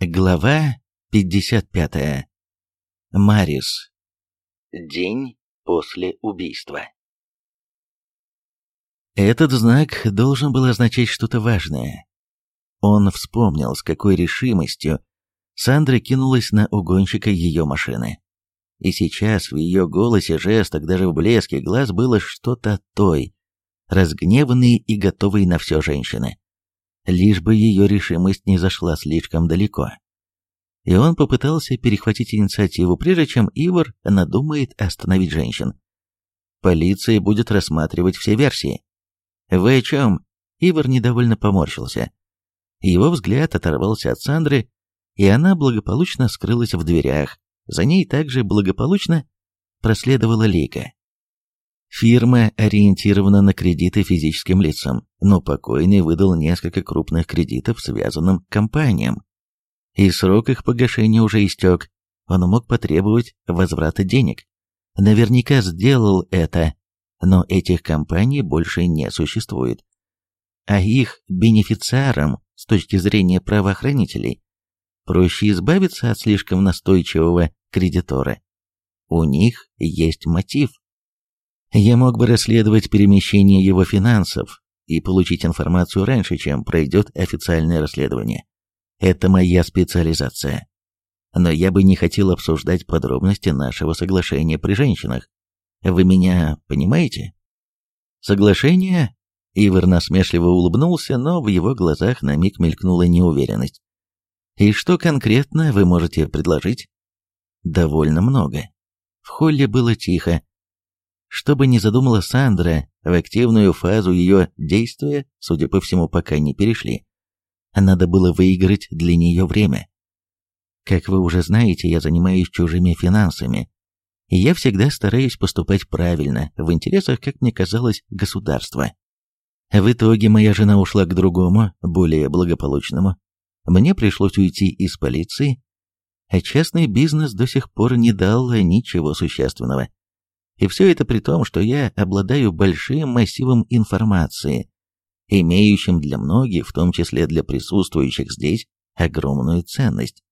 Глава 55. Марис. День после убийства. Этот знак должен был означать что-то важное. Он вспомнил, с какой решимостью Сандра кинулась на угонщика ее машины. И сейчас в ее голосе, жестах, даже в блеске глаз было что-то той, разгневанной и готовой на все женщины лишь бы ее решимость не зашла слишком далеко. И он попытался перехватить инициативу, прежде чем Ивар надумает остановить женщин. Полиция будет рассматривать все версии. «Вы о чем?» Ивар недовольно поморщился. Его взгляд оторвался от Сандры, и она благополучно скрылась в дверях. За ней также благополучно проследовала Лика. Фирма ориентирована на кредиты физическим лицам, но покойный выдал несколько крупных кредитов связанным компаниям. И срок их погашения уже истек, он мог потребовать возврата денег. Наверняка сделал это, но этих компаний больше не существует. А их бенефициарам, с точки зрения правоохранителей, проще избавиться от слишком настойчивого кредитора. У них есть мотив. Я мог бы расследовать перемещение его финансов и получить информацию раньше, чем пройдет официальное расследование. Это моя специализация. Но я бы не хотел обсуждать подробности нашего соглашения при женщинах. Вы меня понимаете? Соглашение? Ивер насмешливо улыбнулся, но в его глазах на миг мелькнула неуверенность. И что конкретно вы можете предложить? Довольно много. В холле было тихо, чтобы не задумала Сандра, в активную фазу ее действия, судя по всему, пока не перешли. Надо было выиграть для нее время. Как вы уже знаете, я занимаюсь чужими финансами. И я всегда стараюсь поступать правильно, в интересах, как мне казалось, государства. В итоге моя жена ушла к другому, более благополучному. Мне пришлось уйти из полиции, а частный бизнес до сих пор не дал ничего существенного. И все это при том, что я обладаю большим массивом информации, имеющим для многих, в том числе для присутствующих здесь, огромную ценность.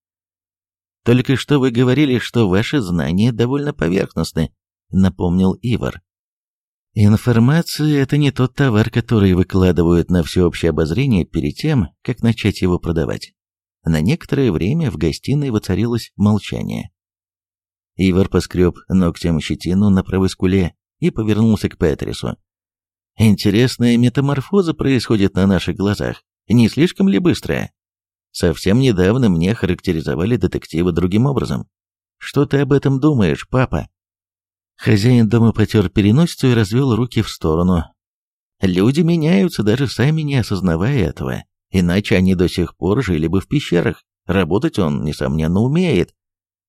Только что вы говорили, что ваши знания довольно поверхностны, напомнил Ивар. Информация – это не тот товар, который выкладывают на всеобщее обозрение перед тем, как начать его продавать. На некоторое время в гостиной воцарилось молчание. Ивар поскреб ногтем щетину на правой скуле и повернулся к Петрису. «Интересная метаморфоза происходит на наших глазах. Не слишком ли быстрая? Совсем недавно мне характеризовали детектива другим образом. Что ты об этом думаешь, папа?» Хозяин дома потер переносицу и развел руки в сторону. «Люди меняются, даже сами не осознавая этого. Иначе они до сих пор жили бы в пещерах. Работать он, несомненно, умеет,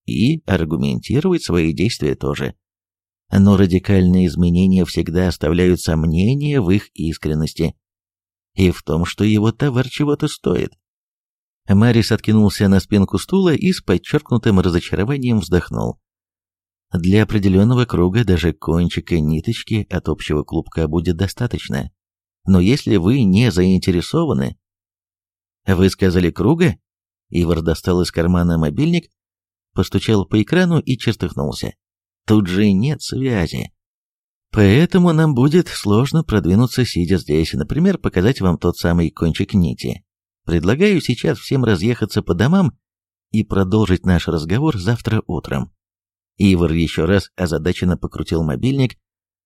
и аргументировать свои действия тоже. Но радикальные изменения всегда оставляют сомнения в их искренности и в том, что его товар чего-то стоит. Марис откинулся на спинку стула и с подчеркнутым разочарованием вздохнул. Для определенного круга даже кончика ниточки от общего клубка будет достаточно. Но если вы не заинтересованы... Вы сказали круга? Ивар достал из кармана мобильник постучал по экрану и чертыхнулся. Тут же нет связи. Поэтому нам будет сложно продвинуться, сидя здесь, например, показать вам тот самый кончик нити. Предлагаю сейчас всем разъехаться по домам и продолжить наш разговор завтра утром. Ивар еще раз озадаченно покрутил мобильник,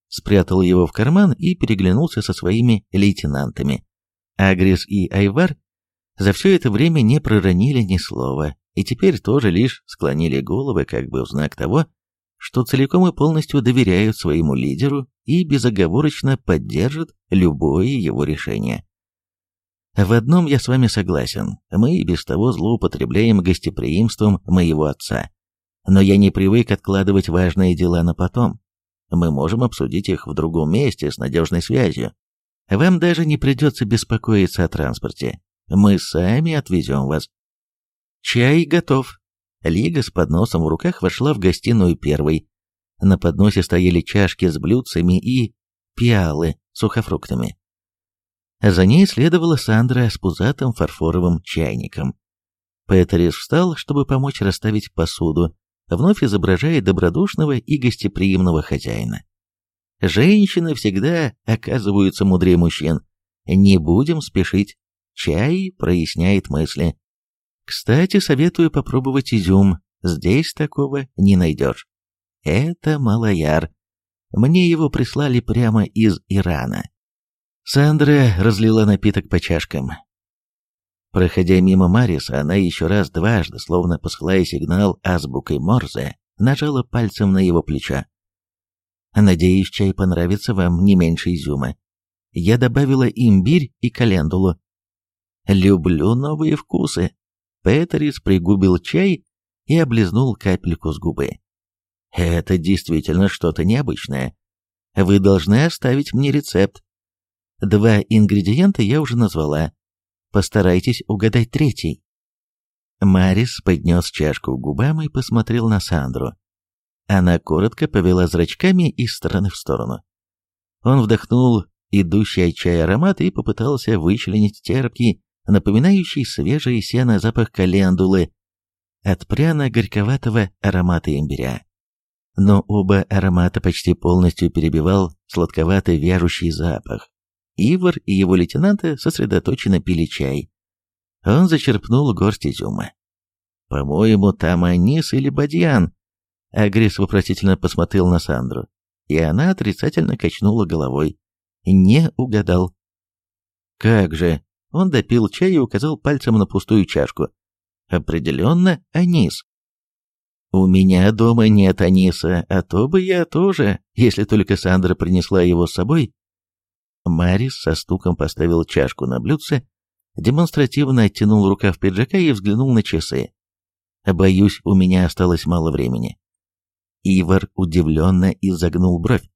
спрятал его в карман и переглянулся со своими лейтенантами. Агрис и Айвар за все это время не проронили ни слова, и теперь тоже лишь склонили головы как бы в знак того, что целиком и полностью доверяют своему лидеру и безоговорочно поддержат любое его решение. В одном я с вами согласен, мы и без того злоупотребляем гостеприимством моего отца. Но я не привык откладывать важные дела на потом. Мы можем обсудить их в другом месте с надежной связью. Вам даже не придется беспокоиться о транспорте. Мы сами отвезем вас. «Чай готов». Лига с подносом в руках вошла в гостиную первой. На подносе стояли чашки с блюдцами и пиалы сухофруктами. За ней следовала Сандра с пузатым фарфоровым чайником. Петерис встал, чтобы помочь расставить посуду, вновь изображая добродушного и гостеприимного хозяина. Женщины всегда оказываются мудрее мужчин. Не будем спешить. Чай проясняет мысли. Кстати, советую попробовать изюм, здесь такого не найдешь. Это малояр. Мне его прислали прямо из Ирана. Сандра разлила напиток по чашкам. Проходя мимо Мариса, она еще раз дважды, словно посылая сигнал азбукой Морзе, нажала пальцем на его плечо. «Надеюсь, чай понравится вам не меньше изюма. Я добавила имбирь и календулу. Люблю новые вкусы. Петерис пригубил чай и облизнул капельку с губы. «Это действительно что-то необычное. Вы должны оставить мне рецепт. Два ингредиента я уже назвала. Постарайтесь угадать третий». Марис поднес чашку к губам и посмотрел на Сандру. Она коротко повела зрачками из стороны в сторону. Он вдохнул идущий от чая аромат и попытался вычленить терпкий, напоминающий свежее сено запах календулы от пряно-горьковатого аромата имбиря. Но оба аромата почти полностью перебивал сладковатый вяжущий запах. Ивар и его лейтенанты сосредоточенно пили чай. Он зачерпнул горсть изюма. «По-моему, там анис или бадьян», Агрис вопросительно посмотрел на Сандру, и она отрицательно качнула головой. Не угадал. «Как же!» Он допил чай и указал пальцем на пустую чашку. «Определенно, анис». «У меня дома нет аниса, а то бы я тоже, если только Сандра принесла его с собой». Марис со стуком поставил чашку на блюдце, демонстративно оттянул рукав пиджака и взглянул на часы. «Боюсь, у меня осталось мало времени». Ивар удивленно изогнул бровь.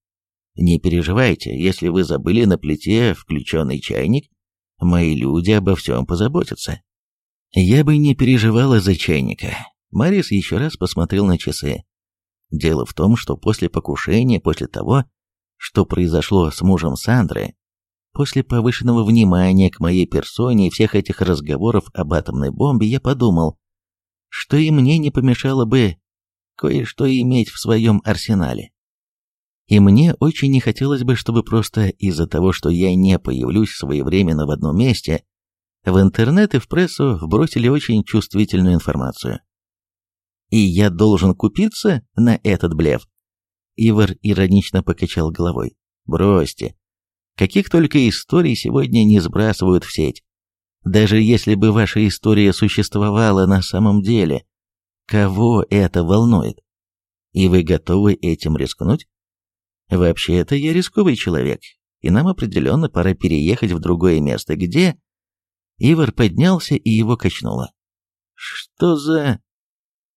«Не переживайте, если вы забыли на плите включенный чайник, Мои люди обо всем позаботятся. Я бы не переживала за чайника. Марис еще раз посмотрел на часы. Дело в том, что после покушения, после того, что произошло с мужем Сандры, после повышенного внимания к моей персоне и всех этих разговоров об атомной бомбе, я подумал, что и мне не помешало бы кое-что иметь в своем арсенале. И мне очень не хотелось бы, чтобы просто из-за того, что я не появлюсь своевременно в одном месте, в интернет и в прессу вбросили очень чувствительную информацию. И я должен купиться на этот блеф? Ивар иронично покачал головой. Бросьте. Каких только историй сегодня не сбрасывают в сеть. Даже если бы ваша история существовала на самом деле, кого это волнует? И вы готовы этим рискнуть? Вообще-то я рисковый человек, и нам определенно пора переехать в другое место, где...» Ивар поднялся, и его качнуло. «Что за...»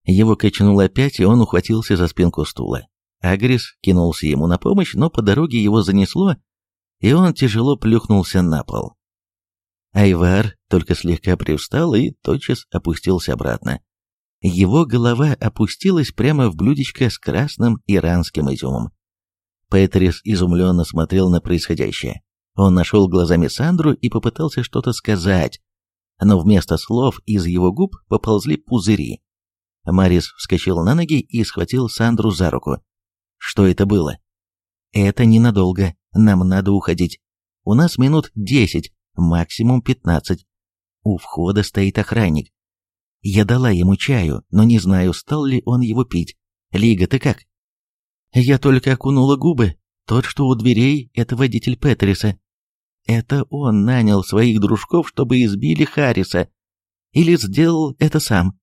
Его качнуло опять, и он ухватился за спинку стула. Агрис кинулся ему на помощь, но по дороге его занесло, и он тяжело плюхнулся на пол. Айвар только слегка привстал и тотчас опустился обратно. Его голова опустилась прямо в блюдечко с красным иранским изюмом. Петрис изумленно смотрел на происходящее. Он нашел глазами Сандру и попытался что-то сказать, но вместо слов из его губ поползли пузыри. Марис вскочил на ноги и схватил Сандру за руку. «Что это было?» «Это ненадолго. Нам надо уходить. У нас минут десять, максимум пятнадцать. У входа стоит охранник. Я дала ему чаю, но не знаю, стал ли он его пить. Лига, ты как?» Я только окунула губы. Тот, что у дверей, это водитель Петриса. Это он нанял своих дружков, чтобы избили Харриса. Или сделал это сам.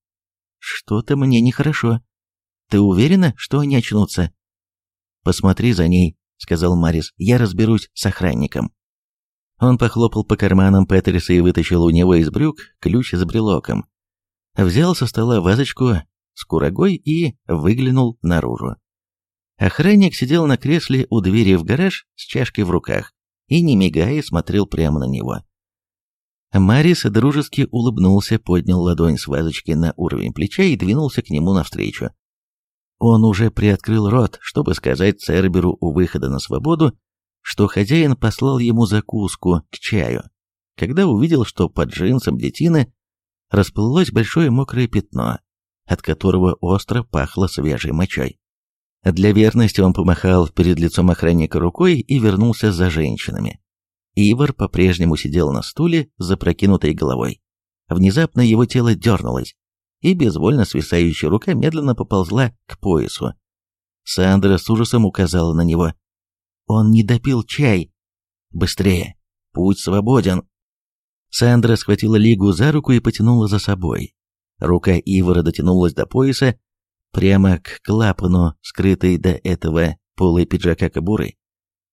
Что-то мне нехорошо. Ты уверена, что они очнутся? Посмотри за ней, сказал Марис. Я разберусь с охранником. Он похлопал по карманам Петриса и вытащил у него из брюк ключ с брелоком. Взял со стола вазочку с курагой и выглянул наружу. Охранник сидел на кресле у двери в гараж с чашкой в руках и, не мигая, смотрел прямо на него. Марис дружески улыбнулся, поднял ладонь с вазочки на уровень плеча и двинулся к нему навстречу. Он уже приоткрыл рот, чтобы сказать Церберу у выхода на свободу, что хозяин послал ему закуску к чаю, когда увидел, что под джинсом детины расплылось большое мокрое пятно, от которого остро пахло свежей мочой. А для верности он помахал перед лицом охранника рукой и вернулся за женщинами. Ивар по-прежнему сидел на стуле, запрокинутой головой. Внезапно его тело дернулось, и безвольно свисающая рука медленно поползла к поясу. Сандра с ужасом указала на него. «Он не допил чай!» «Быстрее! Путь свободен!» Сандра схватила Лигу за руку и потянула за собой. Рука Ивара дотянулась до пояса, прямо к клапану, скрытой до этого полой пиджака кобуры,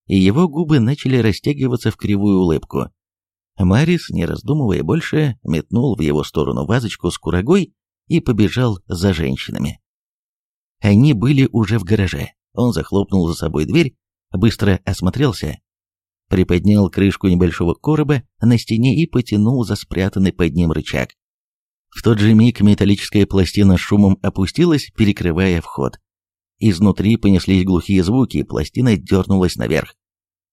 и его губы начали растягиваться в кривую улыбку. Марис, не раздумывая больше, метнул в его сторону вазочку с курагой и побежал за женщинами. Они были уже в гараже. Он захлопнул за собой дверь, быстро осмотрелся, приподнял крышку небольшого короба на стене и потянул за спрятанный под ним рычаг. В тот же миг металлическая пластина шумом опустилась, перекрывая вход. Изнутри понеслись глухие звуки, и пластина дернулась наверх.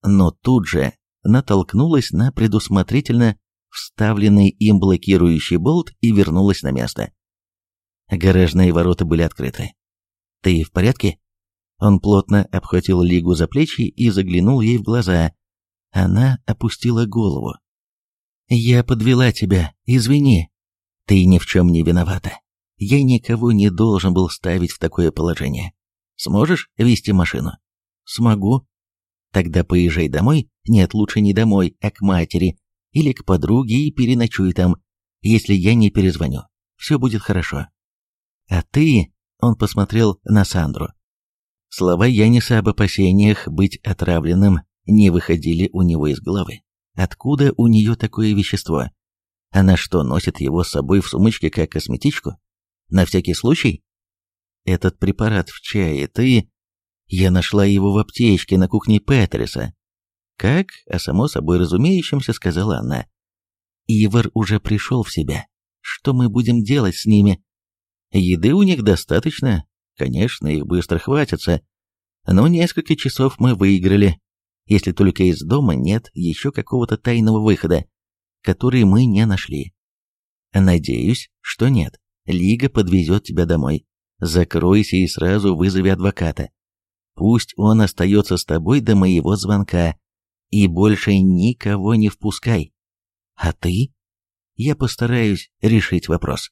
Но тут же натолкнулась на предусмотрительно вставленный им блокирующий болт и вернулась на место. Гаражные ворота были открыты. «Ты в порядке?» Он плотно обхватил Лигу за плечи и заглянул ей в глаза. Она опустила голову. «Я подвела тебя, извини», ты ни в чем не виновата. Я никого не должен был ставить в такое положение. Сможешь вести машину? Смогу. Тогда поезжай домой. Нет, лучше не домой, а к матери или к подруге и переночуй там, если я не перезвоню. Все будет хорошо. А ты, он посмотрел на Сандру. Слова Яниса об опасениях быть отравленным не выходили у него из головы. Откуда у нее такое вещество? Она что, носит его с собой в сумочке как косметичку? На всякий случай? Этот препарат в чае ты... Я нашла его в аптечке на кухне Петриса. Как, а само собой разумеющимся, сказала она. Ивар уже пришел в себя. Что мы будем делать с ними? Еды у них достаточно. Конечно, их быстро хватится. Но несколько часов мы выиграли. Если только из дома нет еще какого-то тайного выхода который мы не нашли. Надеюсь, что нет. Лига подвезет тебя домой. Закройся и сразу вызови адвоката. Пусть он остается с тобой до моего звонка. И больше никого не впускай. А ты? Я постараюсь решить вопрос.